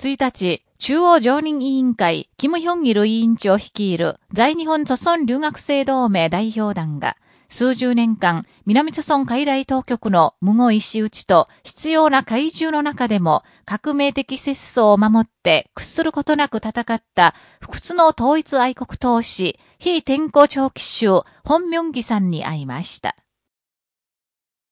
1日、中央常任委員会、キム・ヒョンギル委員長率いる在日本著村留学生同盟代表団が、数十年間、南朝村海来当局の無語石打ちと必要な怪獣の中でも革命的節操を守って屈することなく戦った不屈の統一愛国闘士、非天候長期州、本明義さんに会いました。